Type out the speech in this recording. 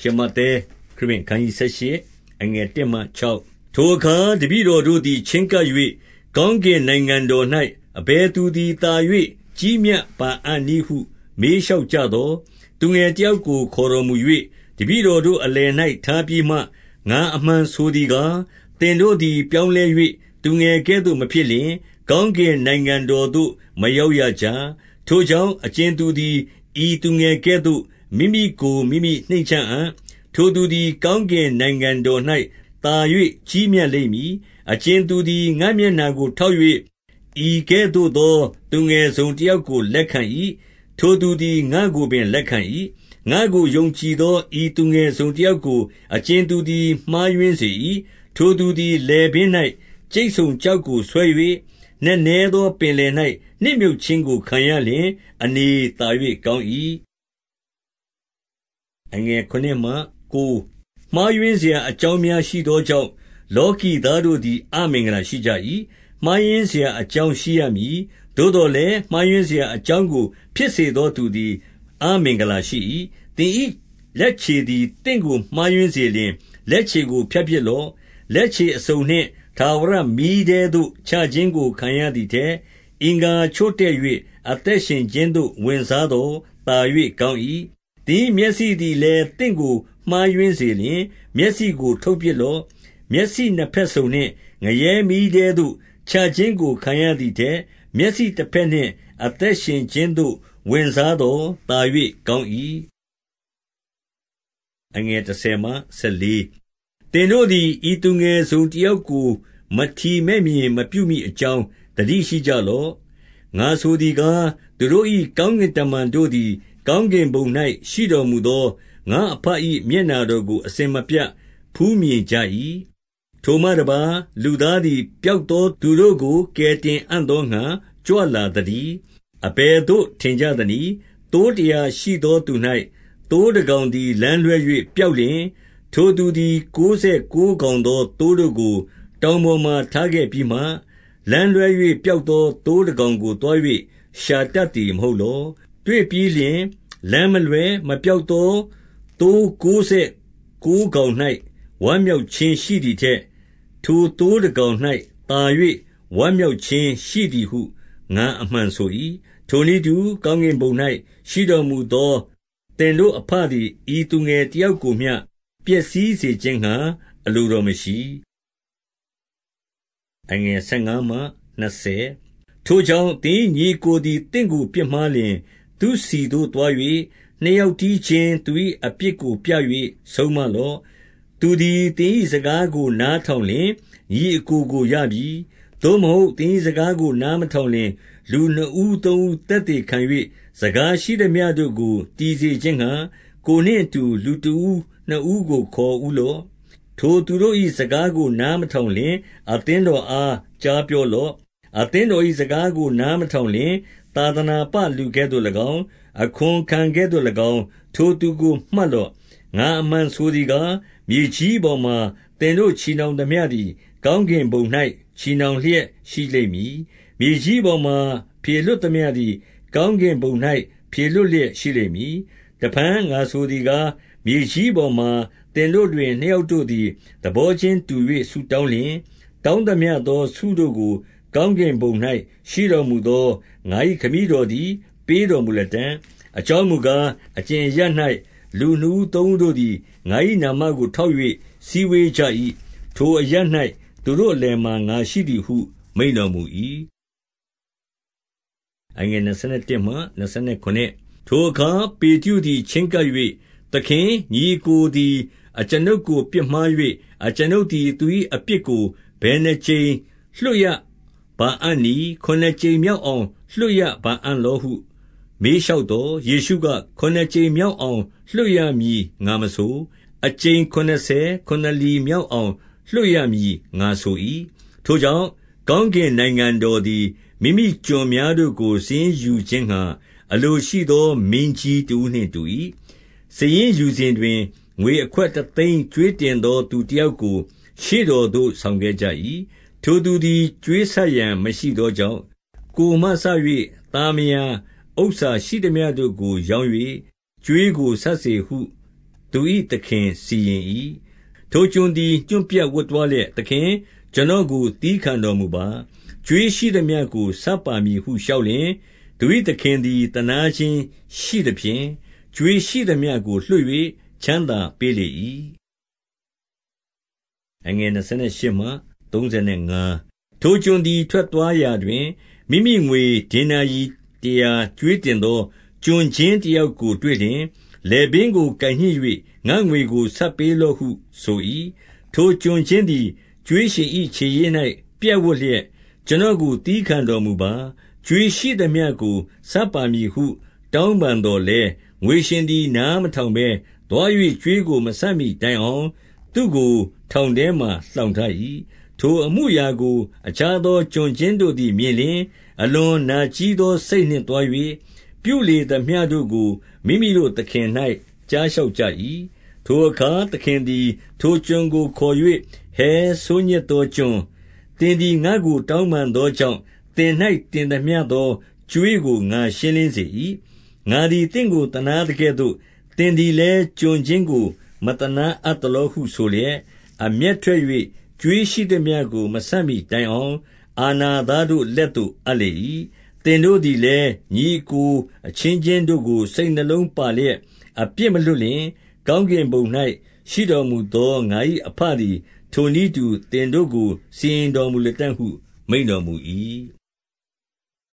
ရှမဿဲခရစ်ဝင်ခန်းကြီး78အငယ်1မှ6ထိုအခါတပည့်တော်တို့သည် ချင်းကပ်၍ကောင်းကင်နိုင်ငံတော်၌အဘယ်သူသည်သာ၍ကြီးမြတ်ပါအံ့နည်းဟု မေးလျှောက်ကြသော်သူငယ်တယောက်ကိုခေါ်တော်မူ၍တပည့်တော်တို့အလယ်၌ထားပြီးမှငါအမှန်ဆိုသည်ကားသင်တို့သည်ပြောင်းလဲ၍သူငယ်ကဲ့သို့မဖြစ်လျှင် ကောင်းကင်နိုင်ငံတော်သို့မရောက်ရကြ။ထိုကြောင့်အကြင်သူသည်ဤသူငယ်ကဲ့သို့ မိမိကိုမိမိနှိမ့်ချအံ့။ထိုသူသည် ကောင်းကင်နိုင်ငံတော်၌သာ၍ကြီးမြတ်လိမ့်မည်။အကြင်သူသည် ငါ့မျက်နှာကို ထောက်၍ဤကဲ့သို့သော သူငယ်တစုံတယောက်ကို လက်ခံ၏။ထိုသူသည် ငါ့ကိုပင်လက်ခံ၏။ငါ့ကိုယုံကြည်သော ဤသူငယ်တစုံတယောက်ကို အကြင်သူသည် မှားယွင်းစေ၏။ထိုသူသည်လယ်ပင်၌ကြိတ်ဆုံကျောက်ကိုဆွဲ၍နက်နဲသော ပင်လယ်၌နှစ်မြုပ်ခြင်းကို ခံရလျှင် အနေသာ၍ကောင်း၏။ မှားယွင်းစရာအကြောင်းများရှိသောကြောင့် လောကီသားတို့သည် အမင်္ဂလာရှိကြ၏။မှားယွင်းစရာအကြောင်းရှိရမည်။သို့သော်လည်း မှားယွင်းစရာအကြောင်းကို ဖြစ်စေသောသူသည် အမင်္ဂလာရှိ၏။သင်၏လက်ခြေသည် သင့်ကိုမှားယွင်းစေလျှင် လက်ခြေကို ဖြတ်ပစ်လော့။လက်ခြေအစုံနှင့် ထာဝရမီးထဲသို့ ချခြင်းကို ခံရသည်ထက်၊အင်္ဂါချို့တဲ့၍အသက်ရှင်ခြင်းသို့ ဝင်စားသော် သာ၍ကောင်း၏။ သင်၏မျက်စိသည်လည်း သင့်ကိုမှားယွင်းစေလျှင် မျက်စိကို ထုတ်ပစ်လော့။မျက်စိနှစ်ဘက်စုံနှင့် ငရဲမီးထဲသို့ ချခြင်းကို ခံရသည်ထက်၊မျက်စိတဘက်နှင့် အသက်ရှင်ခြင်းသို့ ဝင်စားသော် သာ၍ကောင်း၏။သင်တို့သည် ဤသူငယ်တစုံတယောက်ကို မထီမဲ့မြင်မပြုမည်အကြောင်း သတိရှိကြလော့။ငါဆိုသည်ကား၊သူတို့၏ကောင်းကင်တမန်တို့သည် ကောင်းကင်ဘုံ၌ရှိတော်မူသော ငါ့အဘ၏မျက်နှာတော်ကို အစဉ်မပြတ် ဖူးမြင်ကြ၏။ထိုမှတပါး၊လူသားသည် ပျောက်သောသူတို့ကို ကယ်တင်အံ့သောငှါ ကြွလာသတည်း။အဘယ်သို့ ထင်ကြသနည်း။သိုးတရာရှိသောသူ၌သိုးတကောင်သည် လမ်းလွဲ၍ပျောက်လျှင်၊ထိုသူသည် ကိုးဆယ်ကိုးကောင်သော သိုးတို့ကို တောင်ပေါ်မှာ ထားခဲ့ပြီးမှ၊လမ်းလွဲ၍ပျောက်သော သိုးတကောင်ကို သွား၍ရှာတတ်သည် မဟုတ်လော။ တွေ့ပြီးလျှင်လမ်းမလွဲမပျောက်သော သိုးကိုးဆယ်ကိုးကောင်၌ဝမ်းမြောက်ခြင်းရှိသည်ထက်၊ထိုသိုးတကောင်၌သာ၍ဝမ်းမြောက်ခြင်းရှိသည်ဟု ငါအမှန်ဆို၏။ထိုနည်းတူ ကောင်းကင်ဘုံ၌ရှိတော်မူသော သင်တို့အဘသည် ဤသူငယ်တယောက်ကိုမျှ ပျက်စီးစေခြင်းငှါ အလိုတော်မရှိ။ထိုကြောင့် သင်၏ညီအစ်ကိုသည် သင့်ကိုပြစ်မှားလျှင် သူ့ဆီသို့သွား၍နှစ်ယောက်တည်းချင်း သူ၏အပြစ်ကိုပြ၍ဆုံးမလော့။သူသည် သင်၏စကားကို နားထောင်လျှင် ညီအစ်ကိုကိုရပြီ။သို့မဟုတ် သင်၏စကားကို နားမထောင်လျှင် လူနှစ်ဦးသုံးဦး သက်သေခံ၍စကားရှိသမျှတို့ကို တည်စေခြင်းငှါ ကိုယ်နှင့်အတူ လူတဦးနှစ်ဦးကို ခေါ်ဦးလော့။ထိုသူတို့၏စကားကို နားမထောင်လျှင် အသင်းတော်အား ကြားပြောလော့။အသင်းတော်၏စကားကို နားမထောင်လျှင် သာသနာပလူကဲ့သို့၎င်း၊အခွန်ခံကဲ့သို့၎င်း ထိုသူကို မှတ်လော့။ငါအမှန်ဆိုသည်ကား၊မြေကြီးပေါ်မှာ သင်တို့ချည်နှောင်သမျှသည် ကောင်းကင်ဘုံ၌ချည်နှောင်လျက်ရှိလိမ့်မည်။မြေကြီးပေါ်မှာ ဖြေလွှတ်သမျှသည် ကောင်းကင်ဘုံ၌ဖြေလွှတ်လျက်ရှိလိမ့်မည်။တဖန် ငါဆိုသည်ကား၊မြေကြီးပေါ်မှာ သင်တို့တွင် နှစ်ယောက်တို့သည် သဘောချင်းတူ၍ဆုတောင်းလျှင်၊တောင်းသမျှသော ဆုတို့ကို ကောင်းကင်ဘုံ၌ရှိတော်မူသော ငါ၏ခမည်းတော်သည် ပေးတော်မူလတံ့။အကြောင်းမူကား၊အကြင်အရပ်၌လူနှစ်ဦးသုံးဦးတို့သည် ငါ၏နာမကို ထောက်၍စည်းဝေးကြ၏။ထိုအရပ်၌သူတို့အလယ်မှာ ငါရှိသည်ဟု မိန့်တော်မူ၏။ထိုအခါ ပေတရုသည် ချဉ်းကပ်၍၊သခင်၊ညီအစ်ကိုသည် အကျွန်ုပ်ကို ပြစ်မှား၍အကျွန်ုပ်သည် သူ၏အပြစ်ကို ဘယ်နှစ်ကြိမ်လွှတ်ရ ပါအံ့နည်း။ခုနစ်ကြိမ်မြောက်အောင် လွှတ်ရပါအံ့လောဟု မေးလျှောက်သော်၊ယေရှုက၊ခုနစ်ကြိမ်မြောက်အောင် လွှတ်ရမည်ငါမဆို။အကြိမ်ခုနစ်ဆယ်ခုနစ်လီမြောက်အောင် လွှတ်ရမည်ငါဆို၏။ထိုကြောင့် ကောင်းကင်နိုင်ငံတော်သည် မိမိကျွန်များတို့ကို စာရင်းယူခြင်းငှါ အလိုရှိသော မင်းကြီးတဦးနှင့်တူ၏။စာရင်းယူစဉ်တွင် ငွေအခွက်တသိန်းကြွေးတင်သော သူတယောက်ကို ရှေ့တော်သို့ ဆောင်ခဲ့ကြ၏။ ထိုသူသည်ကြွေးဆပ်ရန်မရှိသောကြောင့်၊ကိုယ်မှစ၍သားမယား ဥစ္စာရှိသမျှတို့ကို ရောင်း၍ကြွေးကို ဆပ်စေဟု သူ၏သခင်စီရင်၏။ထိုကျွန်သည် ညွန့်ပြတ်ဝပ်သွားလျက်၊သခင်၊ကျွန်တော်ကို သည်းခံတော်မူပါ။ကြွေးရှိသမျှကို ဆပ်ပါမည်ဟု လျှောက်လျှင်၊သူ၏သခင်သည် သနားခြင်းရှိသဖြင့်၊ကြွေးရှိသမျှကို လွှတ်၍ချမ်းသာပေးလေ၏။ ထိုကျွန်သည် ထွက်သွားရာတွင်၊မိမိငွေဒေနာရိတရာကြွေးတင်သော ကျွန်ချင်းတယောက်ကို တွေ့လျှင်၊လည်ပင်းကို ကိုင်ညှစ်၍ငါ့ငွေကို ဆပ်ပေးလော့ဟုဆို၏။ထိုကျွန်ချင်းသည် ကြွေးရှင်၏ခြေရင်း၌ပြပ်ဝပ်လျက်၊ကျွန်တော်ကို သည်းခံတော်မူပါ။ကြွေးရှိသမျှကို ဆပ်ပါမည်ဟု တောင်းပန်သော်လည်း၊ငွေရှင်သည် နားမထောင်ဘဲသွား၍ကြွေးကို မဆပ်မှီတိုင်အောင် သူ့ကို ထောင်ထဲမှာ လှောင်ထား၏။ ထိုအမှုအရာကို အခြားသော ကျွန်ချင်းတို့သည် မြင်လျှင်၊အလွန်နာကျည်းသော စိတ်နှင့်သွား၍၊ပြုလေသမျှတို့ကို မိမိတို့သခင်၌ကြားလျှောက်ကြ၏။ထိုအခါ သခင်သည် ထိုကျွန်ကိုခေါ်၍၊ဟယ်ဆိုးညစ်သောကျွန်၊သင်သည် ငါ့ကို တောင်းပန်သောကြောင့်၊သင်၌တင်သမျှသော ကြွေးကို ငါရှင်းလင်းစေ၏။ငါသည် သင့်ကို သနားသကဲ့သို့ သင်သည်လည်း ကျွန်ချင်းကို မသနားအပ်သလောဟု ဆိုလျက်၊အမျက်ထွက်၍ ကြွေးရှိသမျှကို မဆပ်မှီတိုင်အောင် အာဏာသားတို့လက်သို့ အပ်လေ၏။သင်တို့သည်လည်း ညီအစ်ကိုအချင်းချင်းတို့ကို စိတ်နှလုံးပါလျက် အပြစ်မလွှတ်လျှင်၊ကောင်းကင်ဘုံ၌ရှိတော်မူသော ငါ၏အဘသည် ထိုနည်းတူ သင်တို့ကို စီရင်တော်မူလတံ့ဟု မိန့်တော်မူ၏။